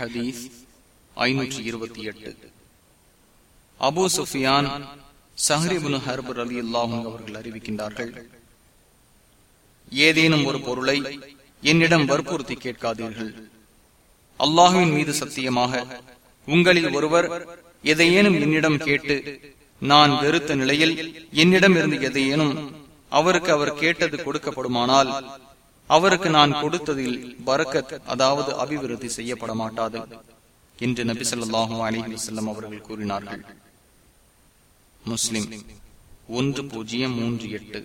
ஹதீஸ் ஐநூற்றி இருபத்தி எட்டு. அபு சுஃபியான் சஹரிபுல் ஹர்பர் அலி அல்லாஹும் அவர்கள் அறிவிக்கின்றார்கள் ஏதேனும் ஒரு பொருளை என்னிடம் வற்புறுத்தி கேட்காதீர்கள். அல்லாஹுவின் மீது சத்தியமாக உங்களில் ஒருவர் எதையேனும் என்னிடம் கேட்டு நான் வெறுத்த நிலையில் என்னிடம் இருந்து எதையேனும் அவருக்கு அவர் கேட்டது கொடுக்கப்படுமானால் அவருக்கு நான் கொடுத்ததில் பரக்கத் அதாவது அபிவிருத்தி செய்யப்பட மாட்டாது என்று நபி சொல்லாஹும் அலிஹி வசல்லம் அவர்கள் கூறினார்கள். முஸ்லிம் ஒன்று பூஜ்ஜியம் மூன்று எட்டு.